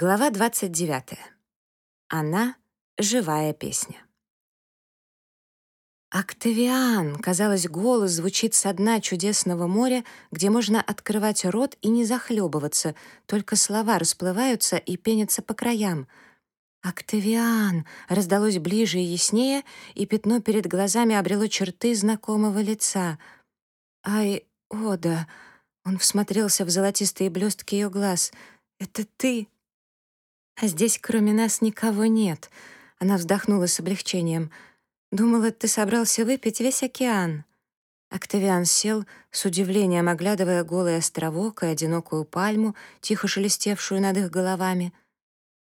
Глава 29. Она — живая песня. «Октавиан!» — казалось, голос звучит со дна чудесного моря, где можно открывать рот и не захлебываться, только слова расплываются и пенятся по краям. «Октавиан!» — раздалось ближе и яснее, и пятно перед глазами обрело черты знакомого лица. «Ай, Ода!» — он всмотрелся в золотистые блестки ее глаз. «Это ты!» А здесь кроме нас никого нет. Она вздохнула с облегчением. Думала, ты собрался выпить весь океан. Октавиан сел, с удивлением оглядывая голый островок и одинокую пальму, тихо шелестевшую над их головами.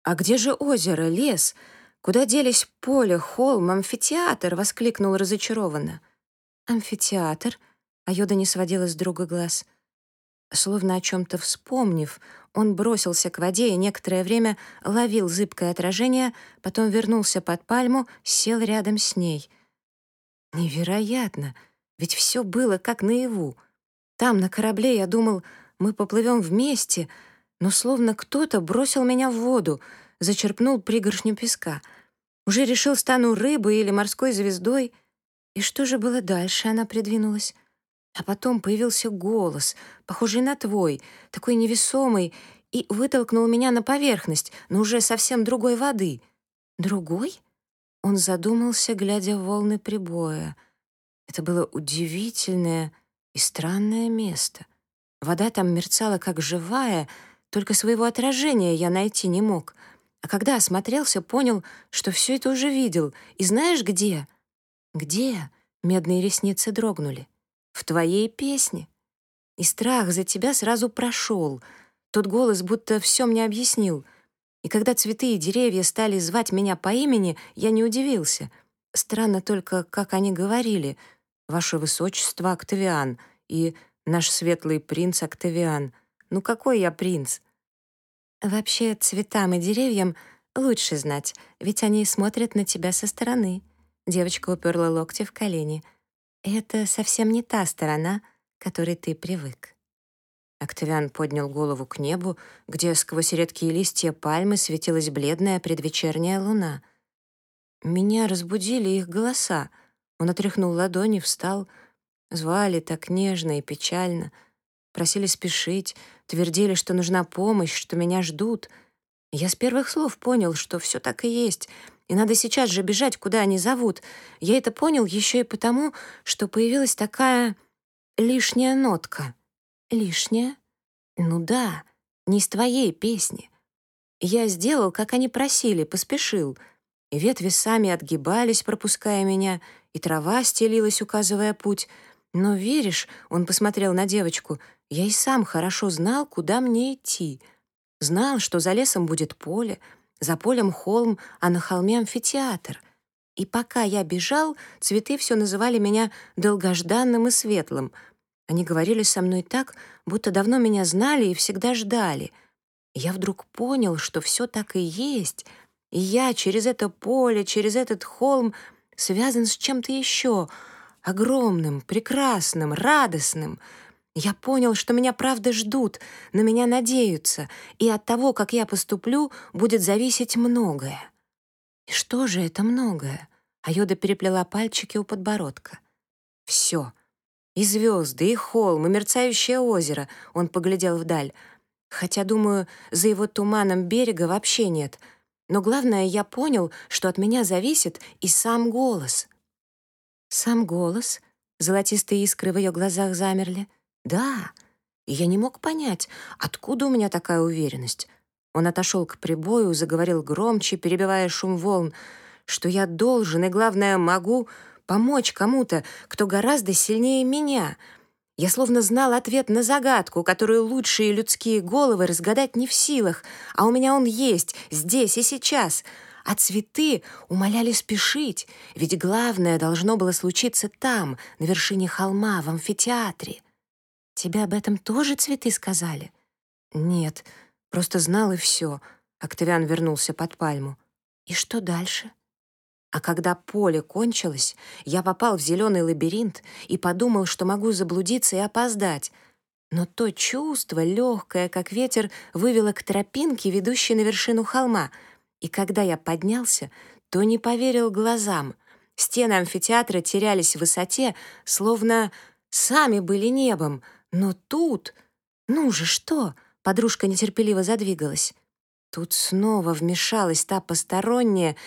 «А где же озеро, лес? Куда делись поле, холм, амфитеатр?» — воскликнул разочарованно. «Амфитеатр?» — Айода не сводила с друга глаз. Словно о чем-то вспомнив, он бросился к воде и некоторое время ловил зыбкое отражение, потом вернулся под пальму, сел рядом с ней. Невероятно! Ведь все было как наяву. Там, на корабле, я думал, мы поплывем вместе, но словно кто-то бросил меня в воду, зачерпнул пригоршню песка. Уже решил, стану рыбой или морской звездой. И что же было дальше, она придвинулась. А потом появился голос, похожий на твой, такой невесомый, и вытолкнул меня на поверхность, но уже совсем другой воды. Другой? Он задумался, глядя в волны прибоя. Это было удивительное и странное место. Вода там мерцала как живая, только своего отражения я найти не мог. А когда осмотрелся, понял, что все это уже видел. И знаешь где? Где? Медные ресницы дрогнули в твоей песне. И страх за тебя сразу прошел. Тот голос будто все мне объяснил. И когда цветы и деревья стали звать меня по имени, я не удивился. Странно только, как они говорили. «Ваше Высочество Октавиан» и «Наш светлый принц Октавиан». Ну какой я принц? Вообще, цветам и деревьям лучше знать, ведь они смотрят на тебя со стороны. Девочка уперла локти в колени — это совсем не та сторона, к которой ты привык. Октавиан поднял голову к небу, где сквозь редкие листья пальмы светилась бледная предвечерняя луна. Меня разбудили их голоса. Он отряхнул ладони, встал. Звали так нежно и печально. Просили спешить, твердили, что нужна помощь, что меня ждут. Я с первых слов понял, что все так и есть — и надо сейчас же бежать, куда они зовут. Я это понял еще и потому, что появилась такая лишняя нотка. Лишняя? Ну да, не из твоей песни. Я сделал, как они просили, поспешил. И ветви сами отгибались, пропуская меня, и трава стелилась, указывая путь. Но веришь, он посмотрел на девочку, я и сам хорошо знал, куда мне идти. Знал, что за лесом будет поле — за полем холм, а на холме амфитеатр. И пока я бежал, цветы все называли меня долгожданным и светлым. Они говорили со мной так, будто давно меня знали и всегда ждали. я вдруг понял, что все так и есть, и я через это поле, через этот холм связан с чем-то еще, огромным, прекрасным, радостным — я понял, что меня правда ждут, на меня надеются, и от того, как я поступлю, будет зависеть многое. И что же это многое? Айода переплела пальчики у подбородка. Все. И звезды, и холм, и мерцающее озеро. Он поглядел вдаль. Хотя, думаю, за его туманом берега вообще нет. Но главное, я понял, что от меня зависит и сам голос. Сам голос? Золотистые искры в ее глазах замерли — да, и я не мог понять, откуда у меня такая уверенность. Он отошел к прибою, заговорил громче, перебивая шум волн, что я должен и, главное, могу помочь кому-то, кто гораздо сильнее меня. Я словно знал ответ на загадку, которую лучшие людские головы разгадать не в силах, а у меня он есть, здесь и сейчас. А цветы умоляли спешить, ведь главное должно было случиться там, на вершине холма, в амфитеатре. Тебе об этом тоже цветы сказали? Нет, просто знал и все. Октавиан вернулся под пальму. И что дальше? А когда поле кончилось, я попал в зеленый лабиринт и подумал, что могу заблудиться и опоздать. Но то чувство, легкое, как ветер, вывело к тропинке, ведущей на вершину холма. И когда я поднялся, то не поверил глазам. Стены амфитеатра терялись в высоте, словно сами были небом. Но тут... Ну же, что? Подружка нетерпеливо задвигалась. Тут снова вмешалась та посторонняя,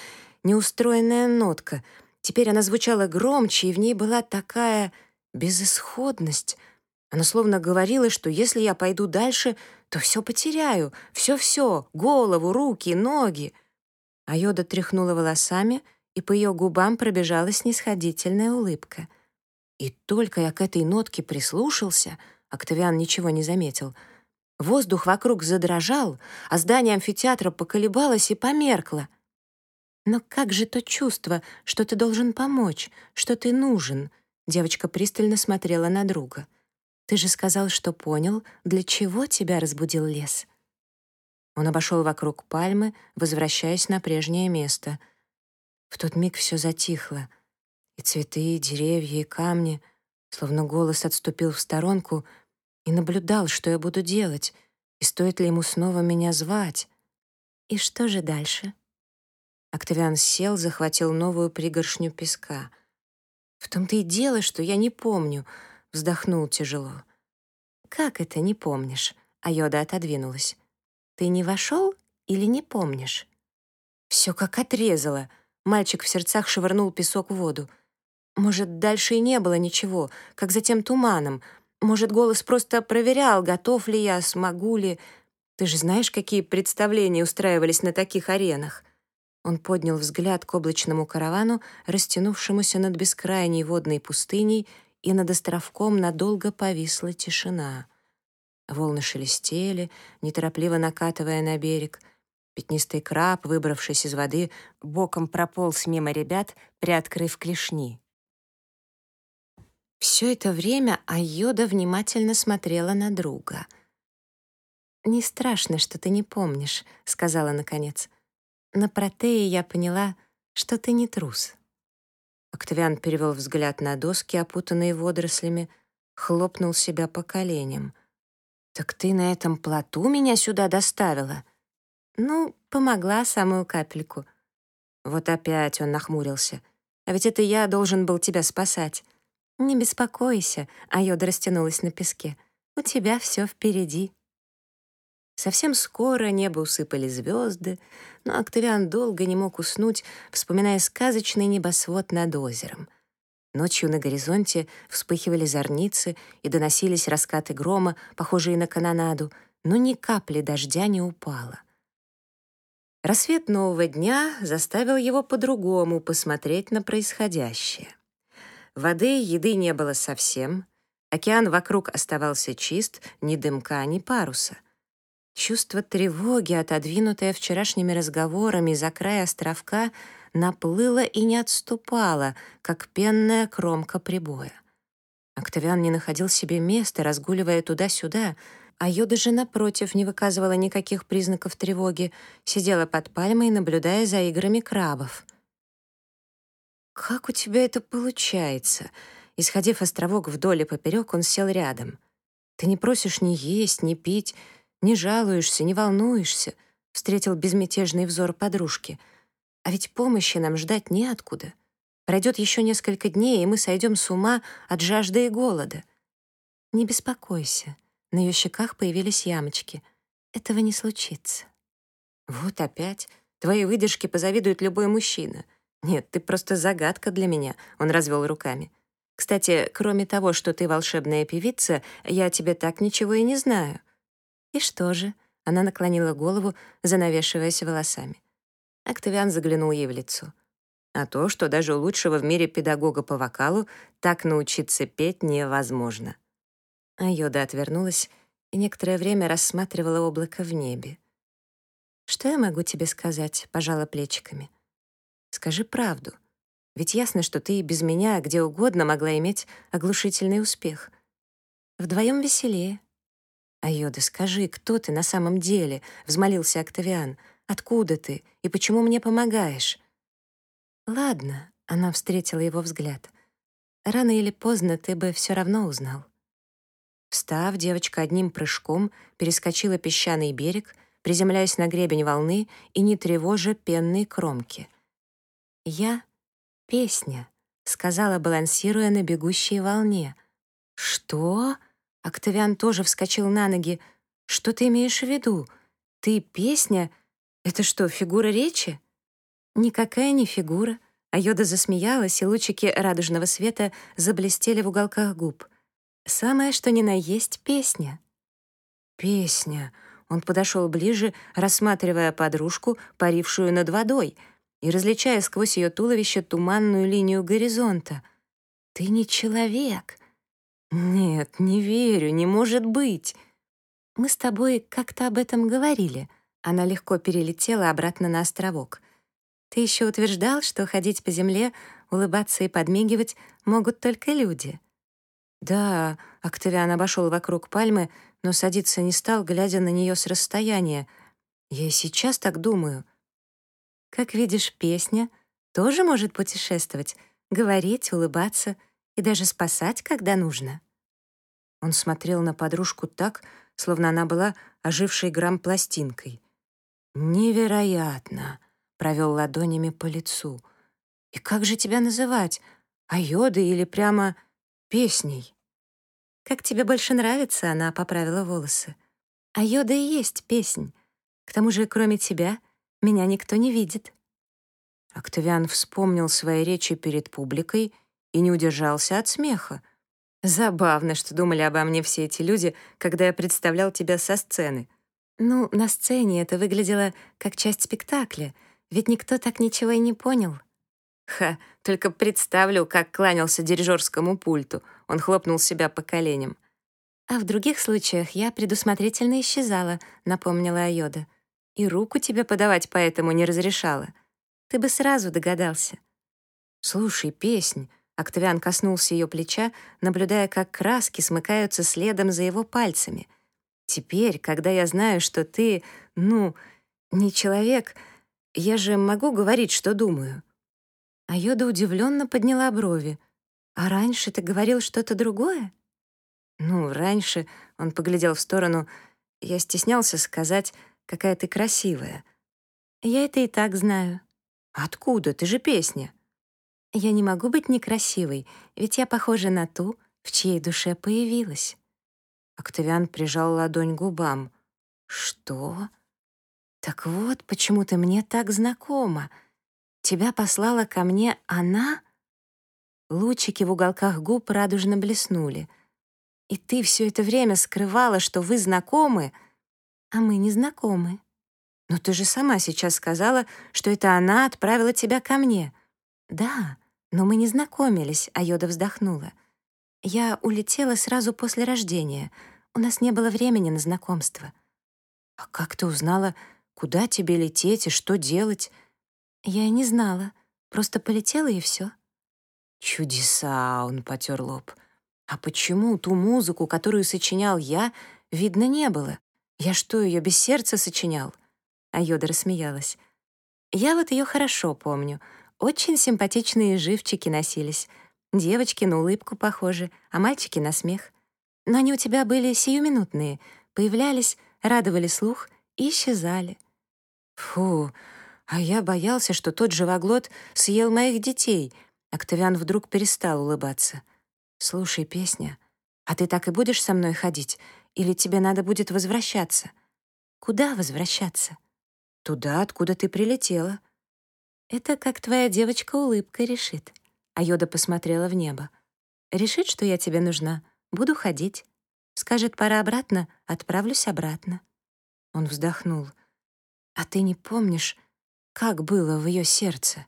неустроенная нотка. Теперь она звучала громче, и в ней была такая безысходность. Она словно говорила, что если я пойду дальше, то все потеряю, все-все, голову, руки, ноги. А Йода тряхнула волосами, и по ее губам пробежала снисходительная улыбка. И только я к этой нотке прислушался, Октавиан ничего не заметил. Воздух вокруг задрожал, а здание амфитеатра поколебалось и померкло. «Но как же то чувство, что ты должен помочь, что ты нужен?» Девочка пристально смотрела на друга. «Ты же сказал, что понял, для чего тебя разбудил лес». Он обошел вокруг пальмы, возвращаясь на прежнее место. В тот миг все затихло. И цветы, и деревья, и камни. Словно голос отступил в сторонку и наблюдал, что я буду делать, и стоит ли ему снова меня звать. И что же дальше? Октавиан сел, захватил новую пригоршню песка. В том-то и дело, что я не помню, вздохнул тяжело. Как это не помнишь? А Йода отодвинулась. Ты не вошел или не помнишь? Все как отрезало. Мальчик в сердцах швырнул песок в воду. Может, дальше и не было ничего, как за тем туманом. Может, голос просто проверял, готов ли я, смогу ли. Ты же знаешь, какие представления устраивались на таких аренах. Он поднял взгляд к облачному каравану, растянувшемуся над бескрайней водной пустыней, и над островком надолго повисла тишина. Волны шелестели, неторопливо накатывая на берег. Пятнистый краб, выбравшись из воды, боком прополз мимо ребят, приоткрыв клешни. Все это время Айода внимательно смотрела на друга. «Не страшно, что ты не помнишь», — сказала наконец. На протее я поняла, что ты не трус. Октавиан перевел взгляд на доски, опутанные водорослями, хлопнул себя по коленям. «Так ты на этом плоту меня сюда доставила?» «Ну, помогла самую капельку». Вот опять он нахмурился. «А ведь это я должен был тебя спасать». «Не беспокойся», — Айода растянулась на песке. «У тебя все впереди». Совсем скоро небо усыпали звезды, но Октавиан долго не мог уснуть, вспоминая сказочный небосвод над озером. Ночью на горизонте вспыхивали зорницы и доносились раскаты грома, похожие на канонаду, но ни капли дождя не упало. Рассвет нового дня заставил его по-другому посмотреть на происходящее. Воды и еды не было совсем, океан вокруг оставался чист, ни дымка, ни паруса. Чувство тревоги, отодвинутое вчерашними разговорами за край островка, наплыло и не отступало, как пенная кромка прибоя. Октавиан не находил себе места, разгуливая туда-сюда, а Йода же, напротив, не выказывала никаких признаков тревоги, сидела под пальмой, наблюдая за играми крабов. «Как у тебя это получается?» Исходив островок вдоль и поперек, он сел рядом. «Ты не просишь ни есть, ни пить, не жалуешься, не волнуешься, встретил безмятежный взор подружки. А ведь помощи нам ждать неоткуда. Пройдет еще несколько дней, и мы сойдем с ума от жажды и голода. Не беспокойся. На ее щеках появились ямочки. Этого не случится. Вот опять. Твои выдержки позавидует любой мужчина. Нет, ты просто загадка для меня, он развел руками. Кстати, кроме того, что ты волшебная певица, я тебе так ничего и не знаю. «И что же?» — она наклонила голову, занавешиваясь волосами. Октавиан заглянул ей в лицо. А то, что даже у лучшего в мире педагога по вокалу так научиться петь невозможно. А Йода отвернулась и некоторое время рассматривала облако в небе. «Что я могу тебе сказать?» — пожала плечиками. «Скажи правду. Ведь ясно, что ты и без меня где угодно могла иметь оглушительный успех. Вдвоем веселее. «Айода, скажи, кто ты на самом деле?» — взмолился Октавиан. «Откуда ты? И почему мне помогаешь?» «Ладно», — она встретила его взгляд. «Рано или поздно ты бы все равно узнал». Встав, девочка одним прыжком перескочила песчаный берег, приземляясь на гребень волны и не тревожа пенные кромки. «Я — песня», — сказала, балансируя на бегущей волне. «Что?» — Октавиан тоже вскочил на ноги. «Что ты имеешь в виду? Ты песня? Это что, фигура речи?» «Никакая не фигура», а Йода засмеялась, и лучики радужного света заблестели в уголках губ. «Самое, что ни на есть, песня». «Песня». Он подошел ближе, рассматривая подружку, парившую над водой, и различая сквозь ее туловище туманную линию горизонта. «Ты не человек». «Нет, не верю, не может быть». «Мы с тобой как-то об этом говорили». Она легко перелетела обратно на островок. Ты еще утверждал, что ходить по земле, улыбаться и подмигивать могут только люди. Да, Октавиан обошел вокруг пальмы, но садиться не стал, глядя на нее с расстояния. Я и сейчас так думаю. Как видишь, песня тоже может путешествовать, говорить, улыбаться и даже спасать, когда нужно. Он смотрел на подружку так, словно она была ожившей грамм-пластинкой. «Невероятно!» провел ладонями по лицу. «И как же тебя называть? Айодой или прямо песней?» «Как тебе больше нравится?» — она поправила волосы. «Айода и есть песнь. К тому же, кроме тебя, меня никто не видит». Октавиан вспомнил свои речи перед публикой и не удержался от смеха. «Забавно, что думали обо мне все эти люди, когда я представлял тебя со сцены». «Ну, на сцене это выглядело как часть спектакля — ведь никто так ничего и не понял. Ха, только представлю, как кланялся дирижерскому пульту. Он хлопнул себя по коленям. А в других случаях я предусмотрительно исчезала, напомнила Айода. И руку тебе подавать поэтому не разрешала. Ты бы сразу догадался. Слушай, песнь. Октавиан коснулся ее плеча, наблюдая, как краски смыкаются следом за его пальцами. Теперь, когда я знаю, что ты, ну, не человек, я же могу говорить, что думаю». А Йода удивленно подняла брови. «А раньше ты говорил что-то другое?» «Ну, раньше...» — он поглядел в сторону. «Я стеснялся сказать, какая ты красивая». «Я это и так знаю». «Откуда? Ты же песня». «Я не могу быть некрасивой, ведь я похожа на ту, в чьей душе появилась». Октавиан прижал ладонь к губам. «Что?» Так вот, почему ты мне так знакома. Тебя послала ко мне она? Лучики в уголках губ радужно блеснули. И ты все это время скрывала, что вы знакомы, а мы не знакомы. Но ты же сама сейчас сказала, что это она отправила тебя ко мне. Да, но мы не знакомились, а Йода вздохнула. Я улетела сразу после рождения. У нас не было времени на знакомство. А как ты узнала, Куда тебе лететь и что делать? Я и не знала. Просто полетела и все. Чудеса, он потер лоб. А почему ту музыку, которую сочинял я, видно не было? Я что, ее без сердца сочинял? А Йода рассмеялась. Я вот ее хорошо помню. Очень симпатичные живчики носились. Девочки на улыбку похожи, а мальчики на смех. Но они у тебя были сиюминутные, появлялись, радовали слух и исчезали. Фу, а я боялся, что тот живоглот съел моих детей. Октавиан вдруг перестал улыбаться. «Слушай, песня, а ты так и будешь со мной ходить? Или тебе надо будет возвращаться?» «Куда возвращаться?» «Туда, откуда ты прилетела». «Это как твоя девочка улыбка решит». А Йода посмотрела в небо. «Решит, что я тебе нужна. Буду ходить. Скажет, пора обратно, отправлюсь обратно». Он вздохнул. А ты не помнишь, как было в ее сердце?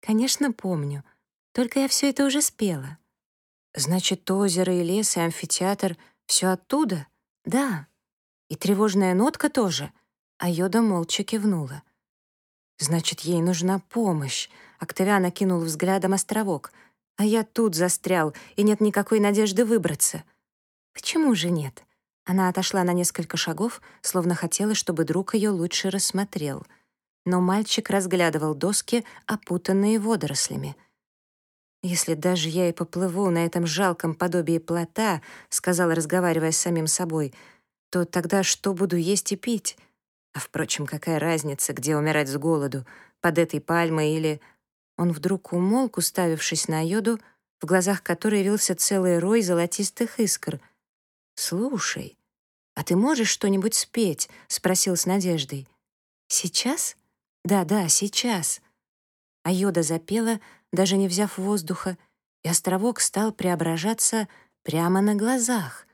Конечно, помню. Только я все это уже спела. Значит, озеро и лес, и амфитеатр — все оттуда? Да. И тревожная нотка тоже. А Йода молча кивнула. Значит, ей нужна помощь. Октавиан окинул взглядом островок. А я тут застрял, и нет никакой надежды выбраться. Почему же нет? Она отошла на несколько шагов, словно хотела, чтобы друг ее лучше рассмотрел. Но мальчик разглядывал доски, опутанные водорослями. «Если даже я и поплыву на этом жалком подобии плота», — сказала, разговаривая с самим собой, «то тогда что буду есть и пить? А, впрочем, какая разница, где умирать с голоду, под этой пальмой или...» Он вдруг умолк, уставившись на йоду, в глазах которой вился целый рой золотистых искр. «Слушай, а ты можешь что-нибудь спеть?» — спросил с надеждой. «Сейчас?» «Да-да, сейчас». А йода запела, даже не взяв воздуха, и островок стал преображаться прямо на глазах.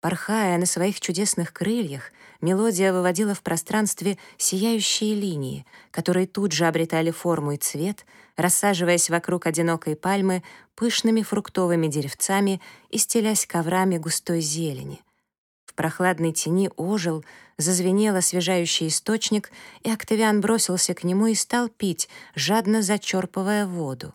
Порхая на своих чудесных крыльях, мелодия выводила в пространстве сияющие линии, которые тут же обретали форму и цвет, рассаживаясь вокруг одинокой пальмы пышными фруктовыми деревцами и стелясь коврами густой зелени. Прохладной тени ожил, зазвенел освежающий источник, и Октавиан бросился к нему и стал пить, жадно зачерпывая воду.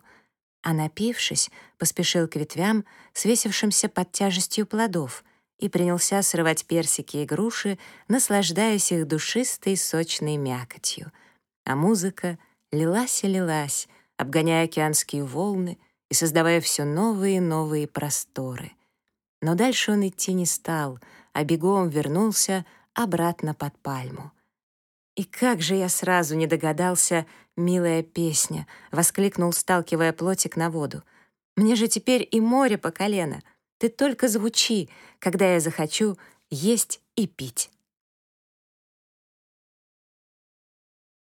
А напившись, поспешил к ветвям, свесившимся под тяжестью плодов — и принялся срывать персики и груши, наслаждаясь их душистой сочной мякотью. А музыка лилась и лилась, обгоняя океанские волны и создавая все новые и новые просторы. Но дальше он идти не стал, а бегом вернулся обратно под пальму. «И как же я сразу не догадался, милая песня!» — воскликнул, сталкивая плотик на воду. «Мне же теперь и море по колено!» Ты только звучи, когда я захочу есть и пить.